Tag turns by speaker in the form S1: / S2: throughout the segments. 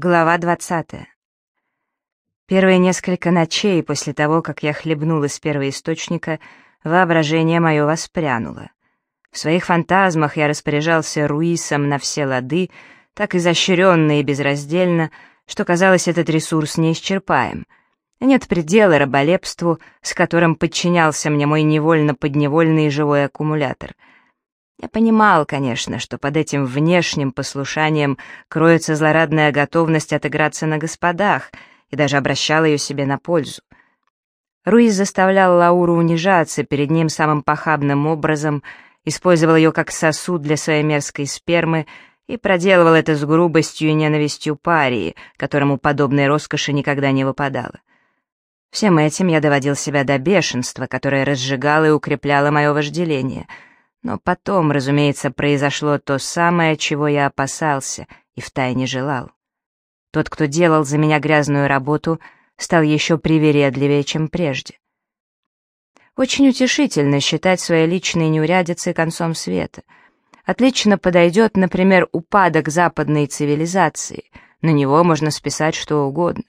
S1: Глава 20. Первые несколько ночей после того, как я хлебнул из первоисточника, воображение мое воспрянуло. В своих фантазмах я распоряжался Руисом на все лады, так изощренно и безраздельно, что казалось, этот ресурс неисчерпаем. Нет предела раболепству, с которым подчинялся мне мой невольно-подневольный живой аккумулятор — я понимал, конечно, что под этим внешним послушанием кроется злорадная готовность отыграться на господах, и даже обращал ее себе на пользу. Руиз заставлял Лауру унижаться перед ним самым похабным образом, использовал ее как сосуд для своей мерзкой спермы и проделывал это с грубостью и ненавистью парии, которому подобной роскоши никогда не выпадало. Всем этим я доводил себя до бешенства, которое разжигало и укрепляло мое вожделение — но потом, разумеется, произошло то самое, чего я опасался и втайне желал. Тот, кто делал за меня грязную работу, стал еще привередливее, чем прежде. Очень утешительно считать свои личные неурядицы концом света. Отлично подойдет, например, упадок западной цивилизации. На него можно списать что угодно.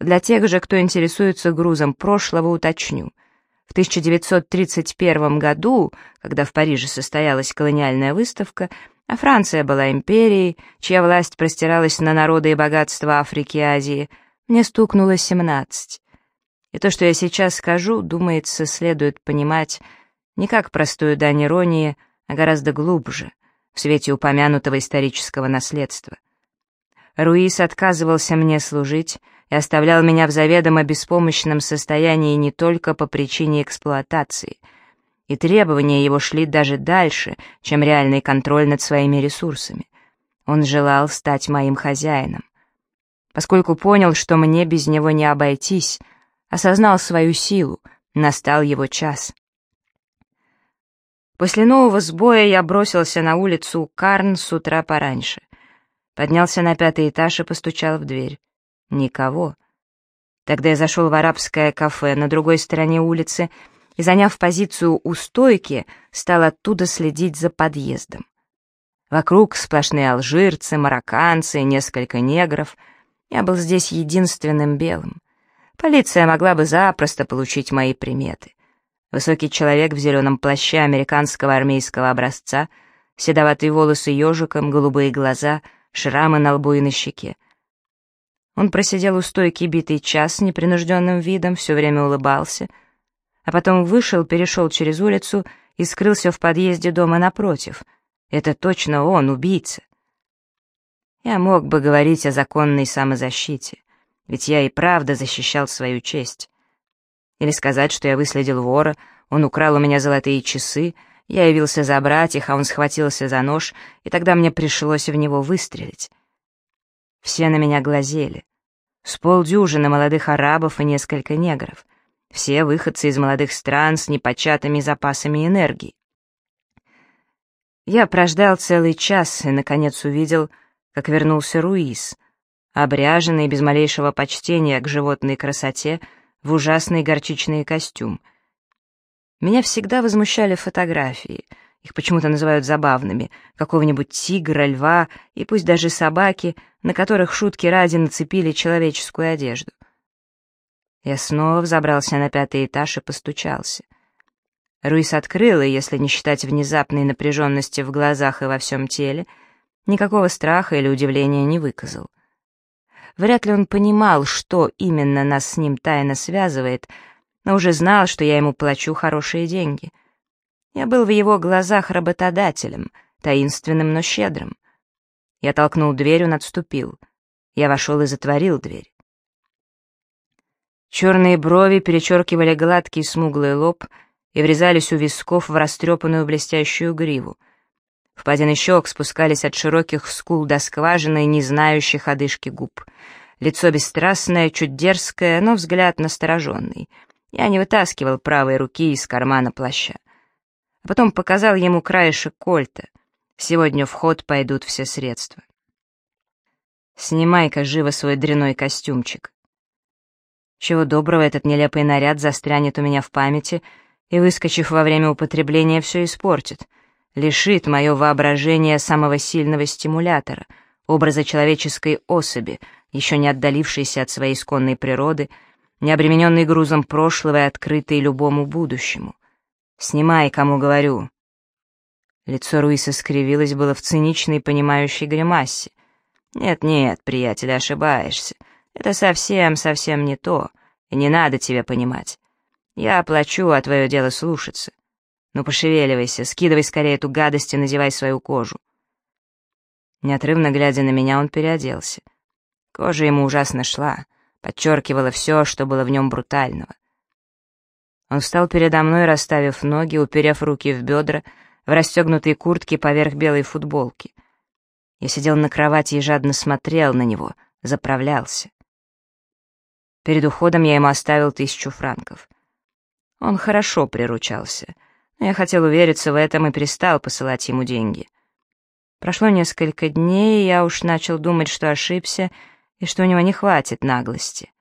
S1: Для тех же, кто интересуется грузом прошлого, уточню — в 1931 году, когда в Париже состоялась колониальная выставка, а Франция была империей, чья власть простиралась на народы и богатства Африки и Азии, мне стукнуло 17. И то, что я сейчас скажу, думается, следует понимать не как простую дань иронии, а гораздо глубже, в свете упомянутого исторического наследства. Руис отказывался мне служить, оставлял меня в заведомо беспомощном состоянии не только по причине эксплуатации. И требования его шли даже дальше, чем реальный контроль над своими ресурсами. Он желал стать моим хозяином. Поскольку понял, что мне без него не обойтись, осознал свою силу, настал его час. После нового сбоя я бросился на улицу Карн с утра пораньше. Поднялся на пятый этаж и постучал в дверь. Никого. Тогда я зашел в арабское кафе на другой стороне улицы и, заняв позицию у стойки, стал оттуда следить за подъездом. Вокруг сплошные алжирцы, марокканцы, несколько негров. Я был здесь единственным белым. Полиция могла бы запросто получить мои приметы. Высокий человек в зеленом плаще американского армейского образца, седоватые волосы ежиком, голубые глаза, шрамы на лбу и на щеке. Он просидел у стойки битый час с непринужденным видом, все время улыбался, а потом вышел, перешел через улицу и скрылся в подъезде дома напротив. Это точно он, убийца. Я мог бы говорить о законной самозащите, ведь я и правда защищал свою честь. Или сказать, что я выследил вора, он украл у меня золотые часы, я явился забрать их, а он схватился за нож, и тогда мне пришлось в него выстрелить. Все на меня глазели. С полдюжины молодых арабов и несколько негров. Все выходцы из молодых стран с непочатыми запасами энергии. Я прождал целый час и, наконец, увидел, как вернулся Руис, обряженный без малейшего почтения к животной красоте в ужасный горчичный костюм. Меня всегда возмущали фотографии — их почему-то называют забавными, какого-нибудь тигра, льва и пусть даже собаки, на которых шутки ради нацепили человеческую одежду. Я снова взобрался на пятый этаж и постучался. Руис открыл, и если не считать внезапной напряженности в глазах и во всем теле, никакого страха или удивления не выказал. Вряд ли он понимал, что именно нас с ним тайно связывает, но уже знал, что я ему плачу хорошие деньги — я был в его глазах работодателем, таинственным, но щедрым. Я толкнул дверь, он отступил. Я вошел и затворил дверь. Черные брови перечеркивали гладкий смуглый лоб и врезались у висков в растрепанную блестящую гриву. Впадины щек спускались от широких скул до скважины, не знающих одышки губ. Лицо бесстрастное, чуть дерзкое, но взгляд настороженный. Я не вытаскивал правой руки из кармана плаща а потом показал ему краешек кольта. Сегодня в ход пойдут все средства. Снимай-ка живо свой дряной костюмчик. Чего доброго, этот нелепый наряд застрянет у меня в памяти и, выскочив во время употребления, все испортит, лишит мое воображение самого сильного стимулятора, образа человеческой особи, еще не отдалившейся от своей исконной природы, не обремененной грузом прошлого и открытой любому будущему. «Снимай, кому говорю». Лицо Руиса скривилось было в циничной, понимающей гримасе. «Нет-нет, приятель, ошибаешься. Это совсем-совсем не то, и не надо тебе понимать. Я оплачу, а твое дело слушаться. Ну, пошевеливайся, скидывай скорее эту гадость и надевай свою кожу». Неотрывно глядя на меня, он переоделся. Кожа ему ужасно шла, подчеркивала все, что было в нем брутального. Он встал передо мной, расставив ноги, уперев руки в бедра, в расстегнутой куртке поверх белой футболки. Я сидел на кровати и жадно смотрел на него, заправлялся. Перед уходом я ему оставил тысячу франков. Он хорошо приручался, но я хотел увериться в этом и перестал посылать ему деньги. Прошло несколько дней, и я уж начал думать, что ошибся и что у него не хватит наглости.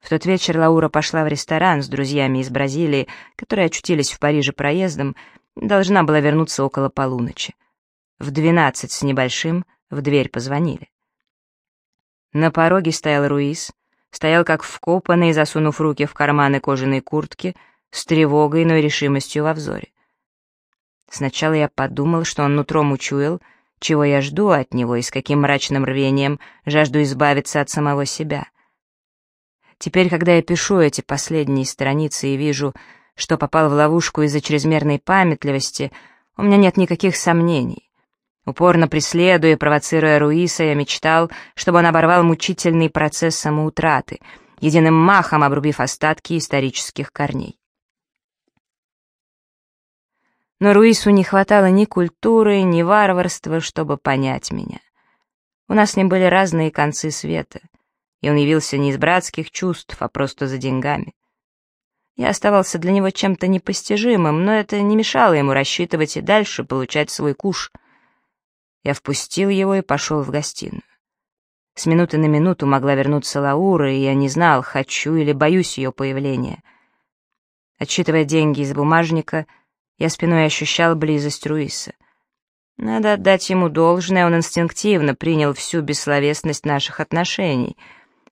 S1: В тот вечер Лаура пошла в ресторан с друзьями из Бразилии, которые очутились в Париже проездом, должна была вернуться около полуночи. В двенадцать с небольшим в дверь позвонили. На пороге стоял Руис, стоял как вкопанный, засунув руки в карманы кожаной куртки, с тревогой, но и решимостью во взоре. Сначала я подумал, что он нутром учуял, чего я жду от него и с каким мрачным рвением жажду избавиться от самого себя. Теперь, когда я пишу эти последние страницы и вижу, что попал в ловушку из-за чрезмерной памятливости, у меня нет никаких сомнений. Упорно преследуя провоцируя Руиса, я мечтал, чтобы он оборвал мучительный процесс самоутраты, единым махом обрубив остатки исторических корней. Но Руису не хватало ни культуры, ни варварства, чтобы понять меня. У нас с ним были разные концы света, и он явился не из братских чувств, а просто за деньгами. Я оставался для него чем-то непостижимым, но это не мешало ему рассчитывать и дальше получать свой куш. Я впустил его и пошел в гостиную. С минуты на минуту могла вернуться Лаура, и я не знал, хочу или боюсь ее появления. Отсчитывая деньги из бумажника, я спиной ощущал близость Руиса. Надо отдать ему должное, он инстинктивно принял всю бессловесность наших отношений,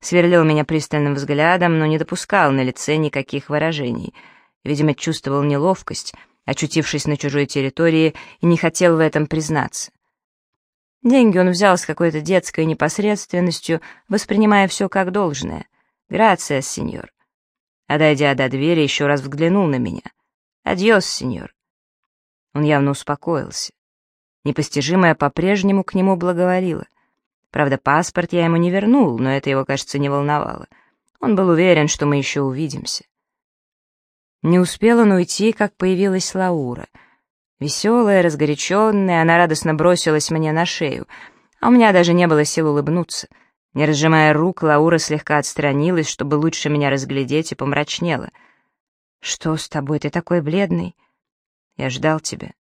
S1: сверлил меня пристальным взглядом, но не допускал на лице никаких выражений. Видимо, чувствовал неловкость, очутившись на чужой территории, и не хотел в этом признаться. Деньги он взял с какой-то детской непосредственностью, воспринимая все как должное. «Грация, сеньор». А дойдя до двери, еще раз взглянул на меня. «Адьос, сеньор». Он явно успокоился. Непостижимое по-прежнему к нему благоволило. Правда, паспорт я ему не вернул, но это его, кажется, не волновало. Он был уверен, что мы еще увидимся. Не успел он уйти, как появилась Лаура. Веселая, разгоряченная, она радостно бросилась мне на шею, а у меня даже не было сил улыбнуться. Не разжимая рук, Лаура слегка отстранилась, чтобы лучше меня разглядеть, и помрачнела. «Что с тобой? Ты такой бледный?» Я ждал тебя.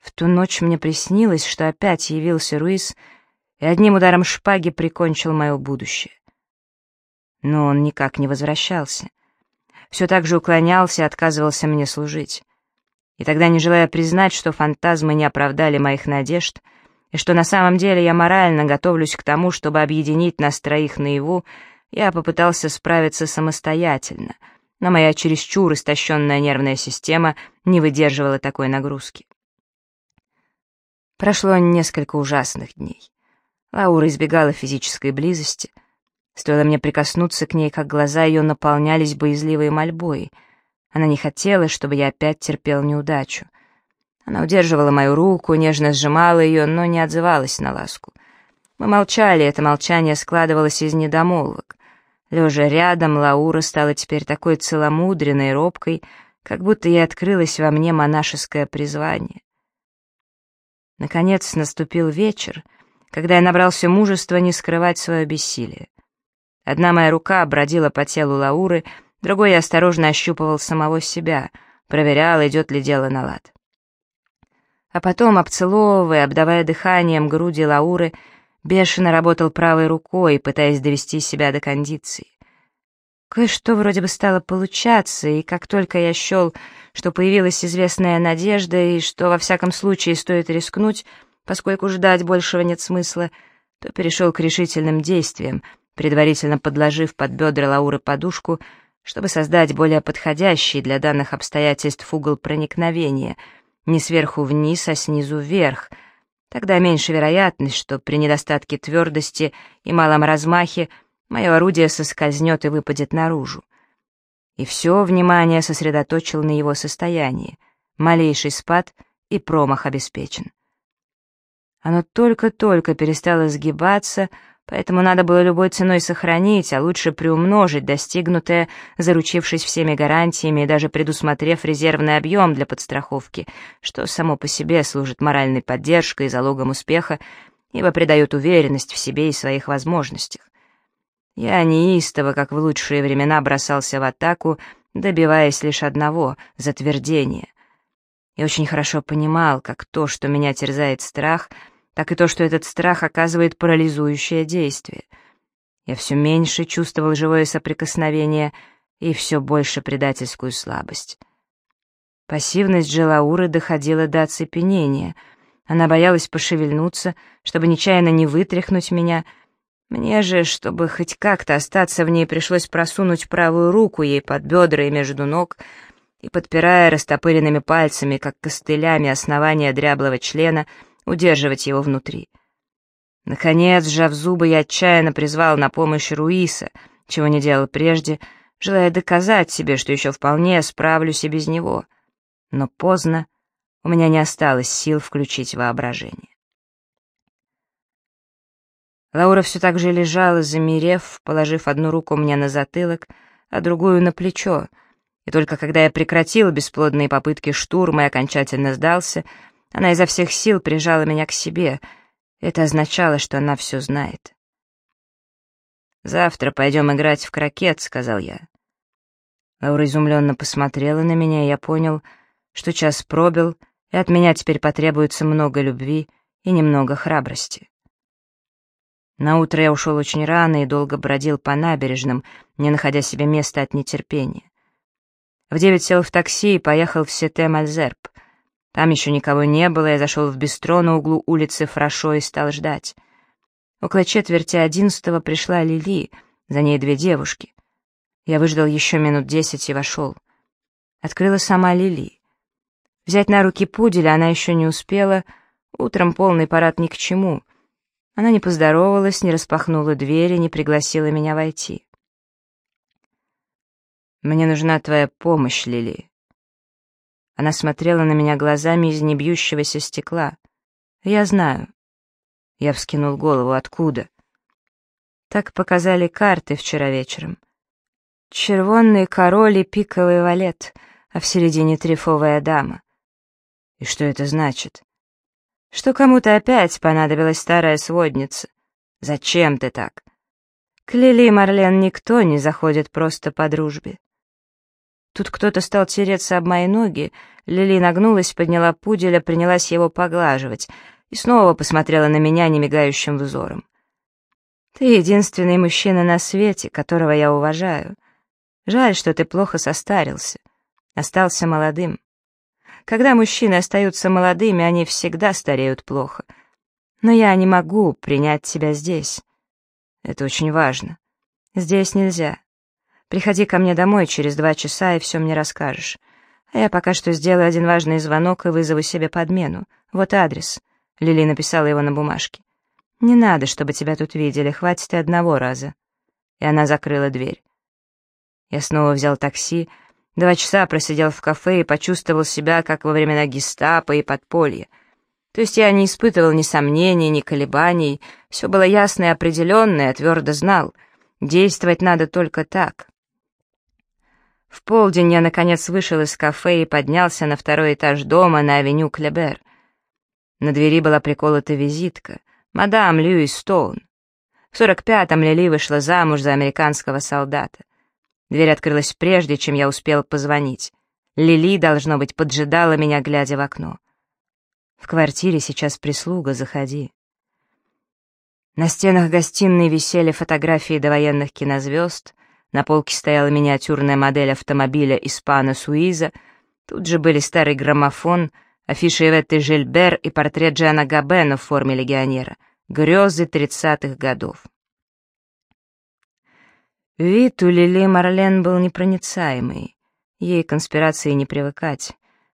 S1: В ту ночь мне приснилось, что опять явился Руис и одним ударом шпаги прикончил мое будущее. Но он никак не возвращался. Все так же уклонялся и отказывался мне служить. И тогда, не желая признать, что фантазмы не оправдали моих надежд, и что на самом деле я морально готовлюсь к тому, чтобы объединить нас троих наяву, я попытался справиться самостоятельно — но моя чересчур истощенная нервная система не выдерживала такой нагрузки. Прошло несколько ужасных дней. Лаура избегала физической близости. Стоило мне прикоснуться к ней, как глаза ее наполнялись боязливой мольбой. Она не хотела, чтобы я опять терпел неудачу. Она удерживала мою руку, нежно сжимала ее, но не отзывалась на ласку. Мы молчали, это молчание складывалось из недомолвок. Лежа рядом, Лаура стала теперь такой целомудренной и робкой, как будто ей открылось во мне монашеское призвание. Наконец наступил вечер, когда я набрался мужества не скрывать свое бессилие. Одна моя рука бродила по телу Лауры, другой я осторожно ощупывал самого себя, проверял, идет ли дело на лад. А потом, обцеловывая, обдавая дыханием груди Лауры, Бешено работал правой рукой, пытаясь довести себя до кондиции. Кое-что вроде бы стало получаться, и как только я счел, что появилась известная надежда, и что во всяком случае стоит рискнуть, поскольку ждать большего нет смысла, то перешел к решительным действиям, предварительно подложив под бедра Лауры подушку, чтобы создать более подходящий для данных обстоятельств угол проникновения, не сверху вниз, а снизу вверх. Тогда меньше вероятность, что при недостатке твердости и малом размахе мое орудие соскользнет и выпадет наружу. И все внимание сосредоточил на его состоянии. Малейший спад и промах обеспечен. Оно только-только перестало сгибаться, поэтому надо было любой ценой сохранить, а лучше приумножить достигнутое, заручившись всеми гарантиями и даже предусмотрев резервный объем для подстраховки, что само по себе служит моральной поддержкой и залогом успеха, ибо придает уверенность в себе и своих возможностях. Я неистово, как в лучшие времена, бросался в атаку, добиваясь лишь одного — затвердения. И очень хорошо понимал, как то, что меня терзает страх — так и то, что этот страх оказывает парализующее действие. Я все меньше чувствовал живое соприкосновение и все больше предательскую слабость. Пассивность Джелауры доходила до оцепенения. Она боялась пошевельнуться, чтобы нечаянно не вытряхнуть меня. Мне же, чтобы хоть как-то остаться в ней, пришлось просунуть правую руку ей под бедра и между ног, и, подпирая растопыренными пальцами, как костылями, основания дряблого члена — удерживать его внутри. Наконец, сжав зубы, я отчаянно призвал на помощь Руиса, чего не делал прежде, желая доказать себе, что еще вполне справлюсь и без него. Но поздно, у меня не осталось сил включить воображение. Лаура все так же лежала, замерев, положив одну руку мне на затылок, а другую на плечо, и только когда я прекратил бесплодные попытки штурма и окончательно сдался, она изо всех сил прижала меня к себе. Это означало, что она все знает. «Завтра пойдем играть в крокет», — сказал я. Лаура изумленно посмотрела на меня, и я понял, что час пробил, и от меня теперь потребуется много любви и немного храбрости. На утро я ушел очень рано и долго бродил по набережным, не находя себе места от нетерпения. В девять сел в такси и поехал в Сете-Мальзерб. Там еще никого не было, я зашел в бистро на углу улицы Фрашо и стал ждать. Около четверти одиннадцатого пришла Лили, за ней две девушки. Я выждал еще минут десять и вошел. Открыла сама Лили. Взять на руки пуделя она еще не успела, утром полный парад ни к чему. Она не поздоровалась, не распахнула двери, не пригласила меня войти. «Мне нужна твоя помощь, Лили», она смотрела на меня глазами из небьющегося стекла. «Я знаю». Я вскинул голову. «Откуда?» Так показали карты вчера вечером. Червонный король и пиковый валет, а в середине трифовая дама. И что это значит? Что кому-то опять понадобилась старая сводница. Зачем ты так? К Лили Марлен никто не заходит просто по дружбе. Тут кто-то стал тереться об мои ноги, Лили нагнулась, подняла пуделя, принялась его поглаживать и снова посмотрела на меня немигающим взором. «Ты единственный мужчина на свете, которого я уважаю. Жаль, что ты плохо состарился, остался молодым. Когда мужчины остаются молодыми, они всегда стареют плохо. Но я не могу принять тебя здесь. Это очень важно. Здесь нельзя. Приходи ко мне домой через два часа и все мне расскажешь. А я пока что сделаю один важный звонок и вызову себе подмену. Вот адрес». Лили написала его на бумажке. «Не надо, чтобы тебя тут видели, хватит и одного раза». И она закрыла дверь. Я снова взял такси, два часа просидел в кафе и почувствовал себя, как во времена гестапо и подполья. То есть я не испытывал ни сомнений, ни колебаний, все было ясно и определенно, я твердо знал. Действовать надо только так. В полдень я, наконец, вышел из кафе и поднялся на второй этаж дома на авеню Клебер. На двери была приколота визитка «Мадам Льюис Стоун». В сорок пятом Лили вышла замуж за американского солдата. Дверь открылась прежде, чем я успел позвонить. Лили, должно быть, поджидала меня, глядя в окно. В квартире сейчас прислуга, заходи. На стенах гостиной висели фотографии довоенных кинозвезд, на полке стояла миниатюрная модель автомобиля «Испана Суиза», тут же были старый граммофон, Афиши Иветты Жильбер и портрет Джана Габена в форме легионера. Грезы тридцатых годов. Вид у Лили Марлен был непроницаемый. Ей конспирации не привыкать,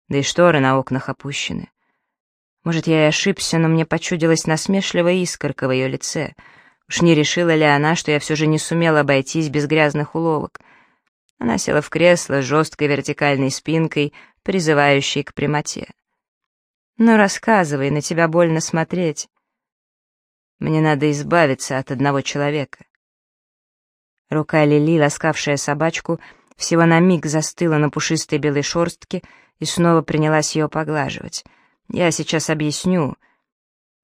S1: да и шторы на окнах опущены. Может, я и ошибся, но мне почудилась насмешливая искорка в ее лице. Уж не решила ли она, что я все же не сумела обойтись без грязных уловок? Она села в кресло с жесткой вертикальной спинкой, призывающей к прямоте. «Ну, рассказывай, на тебя больно смотреть. Мне надо избавиться от одного человека». Рука Лили, ласкавшая собачку, всего на миг застыла на пушистой белой шорстке и снова принялась ее поглаживать. «Я сейчас объясню».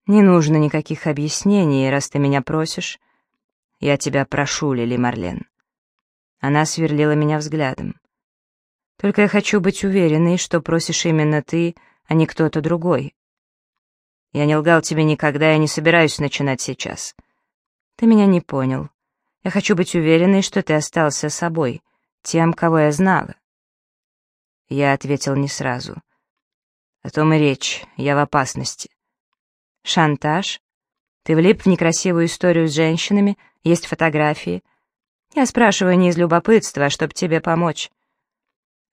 S1: «Не нужно никаких объяснений, раз ты меня просишь». «Я тебя прошу, Лили Марлен». Она сверлила меня взглядом. «Только я хочу быть уверенной, что просишь именно ты, а не кто-то другой. Я не лгал тебе никогда и не собираюсь начинать сейчас. Ты меня не понял. Я хочу быть уверенной, что ты остался собой, тем, кого я знала». Я ответил не сразу. «О том и речь, я в опасности». «Шантаж? Ты влип в некрасивую историю с женщинами, есть фотографии. Я спрашиваю не из любопытства, а чтобы тебе помочь.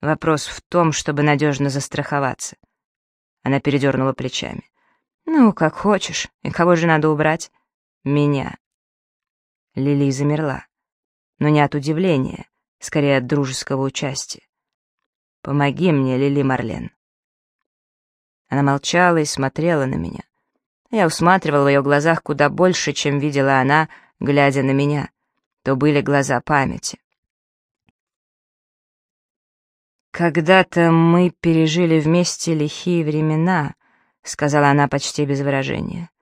S1: Вопрос в том, чтобы надежно застраховаться». Она передернула плечами. «Ну, как хочешь. И кого же надо убрать?» «Меня». Лили замерла. Но не от удивления, скорее от дружеского участия. «Помоги мне, Лили Марлен». Она молчала и смотрела на меня. Я усматривал в ее глазах куда больше, чем видела она, глядя на меня. То были глаза памяти. «Когда-то мы пережили вместе лихие времена», — сказала она почти без выражения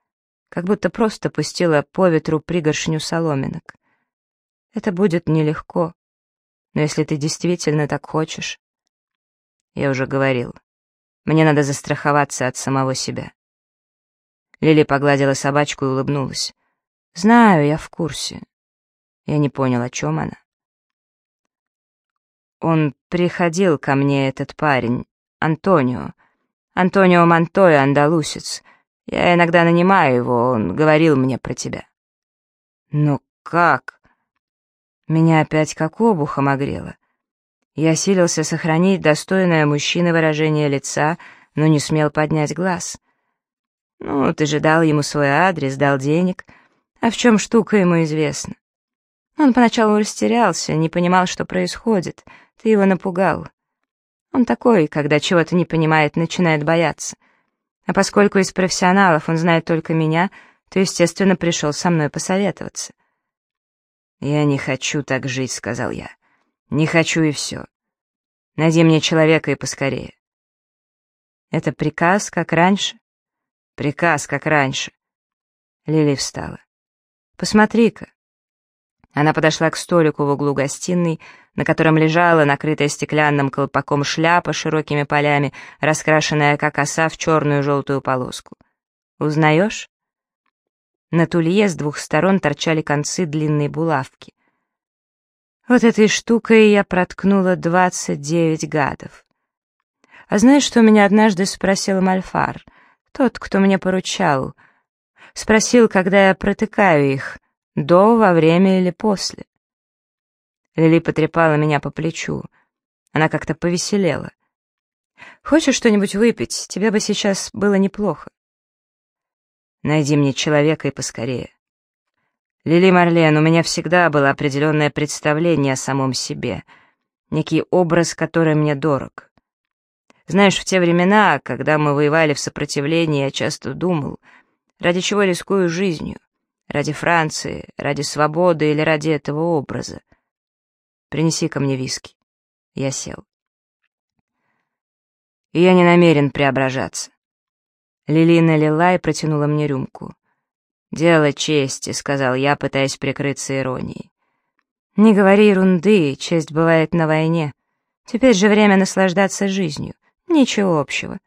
S1: как будто просто пустила по ветру пригоршню соломинок. Это будет нелегко, но если ты действительно так хочешь... Я уже говорил, мне надо застраховаться от самого себя. Лили погладила собачку и улыбнулась. «Знаю, я в курсе». Я не понял, о чем она. Он приходил ко мне, этот парень, Антонио. Антонио Монтоя, андалусец. Я иногда нанимаю его, он говорил мне про тебя». «Но как?» Меня опять как обухом огрело. Я силился сохранить достойное мужчины выражение лица, но не смел поднять глаз. «Ну, ты же дал ему свой адрес, дал денег. А в чем штука ему известна?» Он поначалу растерялся, не понимал, что происходит. Ты его напугал. Он такой, когда чего-то не понимает, начинает бояться. А поскольку из профессионалов он знает только меня, то, естественно, пришел со мной посоветоваться. «Я не хочу так жить», — сказал я. «Не хочу и все. Найди мне человека и поскорее». «Это приказ, как раньше?» «Приказ, как раньше». Лили встала. «Посмотри-ка». Она подошла к столику в углу гостиной, на котором лежала накрытая стеклянным колпаком шляпа широкими полями, раскрашенная как оса в черную желтую полоску. «Узнаешь?» На тулье с двух сторон торчали концы длинной булавки. Вот этой штукой я проткнула двадцать девять гадов. А знаешь, что меня однажды спросил Мальфар, тот, кто мне поручал? Спросил, когда я протыкаю их, до, во время или после. Лили потрепала меня по плечу. Она как-то повеселела. «Хочешь что-нибудь выпить? Тебе бы сейчас было неплохо». «Найди мне человека и поскорее». «Лили Марлен, у меня всегда было определенное представление о самом себе, некий образ, который мне дорог. Знаешь, в те времена, когда мы воевали в сопротивлении, я часто думал, ради чего рискую жизнью, ради Франции, ради свободы или ради этого образа. Принеси ко мне виски. Я сел. И я не намерен преображаться. Лили налила и протянула мне рюмку. «Дело чести», — сказал я, пытаясь прикрыться иронией. «Не говори ерунды, честь бывает на войне. Теперь же время наслаждаться жизнью. Ничего общего.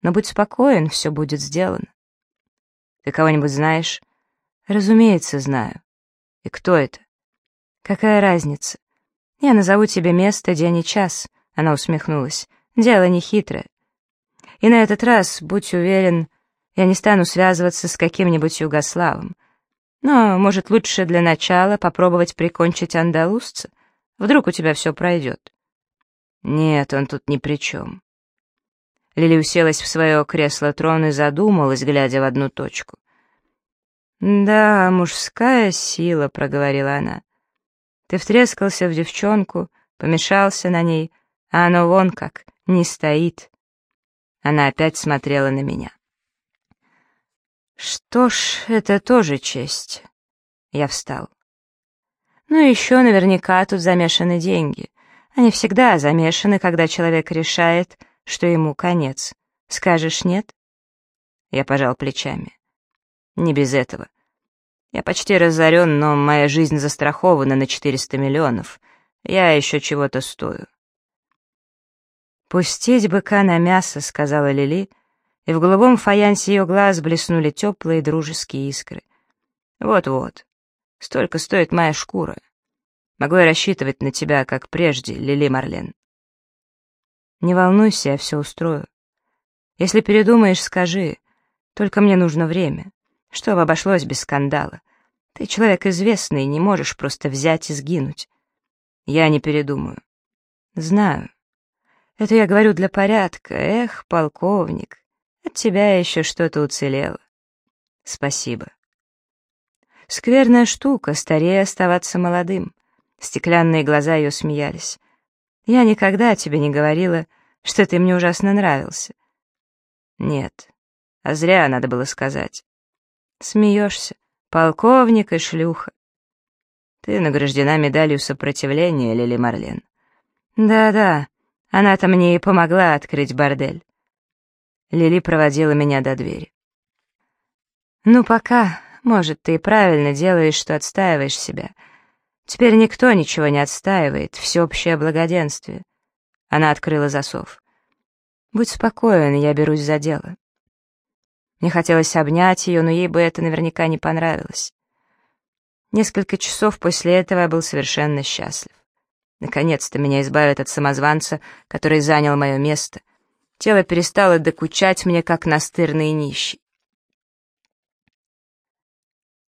S1: Но будь спокоен, все будет сделано. Ты кого-нибудь знаешь?» «Разумеется, знаю. И кто это?» «Какая разница? Я назову тебе место, день и час», — она усмехнулась. «Дело не хитрое. И на этот раз, будь уверен, я не стану связываться с каким-нибудь югославом. Но, может, лучше для начала попробовать прикончить андалузца? Вдруг у тебя все пройдет. Нет, он тут ни при чем. Лили уселась в свое кресло-трон и задумалась, глядя в одну точку. «Да, мужская сила», — проговорила она. «Ты втрескался в девчонку, помешался на ней, а оно вон как, не стоит». Она опять смотрела на меня. «Что ж, это тоже честь». Я встал. «Ну и еще наверняка тут замешаны деньги. Они всегда замешаны, когда человек решает, что ему конец. Скажешь нет?» Я пожал плечами. «Не без этого. Я почти разорен, но моя жизнь застрахована на 400 миллионов. Я еще чего-то стою». «Пустить быка на мясо», — сказала Лили, и в голубом фаянсе ее глаз блеснули теплые дружеские искры. «Вот-вот, столько стоит моя шкура. Могу я рассчитывать на тебя, как прежде, Лили Марлен?» «Не волнуйся, я все устрою. Если передумаешь, скажи. Только мне нужно время, чтобы обошлось без скандала. Ты человек известный, не можешь просто взять и сгинуть. Я не передумаю. Знаю. Это я говорю для порядка. Эх, полковник, от тебя еще что-то уцелело. Спасибо. Скверная штука, старее оставаться молодым. Стеклянные глаза ее смеялись. Я никогда тебе не говорила, что ты мне ужасно нравился. Нет, а зря надо было сказать. Смеешься, полковник и шлюха. Ты награждена медалью сопротивления, Лили Марлен. Да-да, она-то мне и помогла открыть бордель. Лили проводила меня до двери. «Ну, пока. Может, ты правильно делаешь, что отстаиваешь себя. Теперь никто ничего не отстаивает, всеобщее благоденствие». Она открыла засов. «Будь спокоен, я берусь за дело». Мне хотелось обнять ее, но ей бы это наверняка не понравилось. Несколько часов после этого я был совершенно счастлив. Наконец-то меня избавят от самозванца, который занял мое место, Тело перестало докучать мне, как настырный нищий.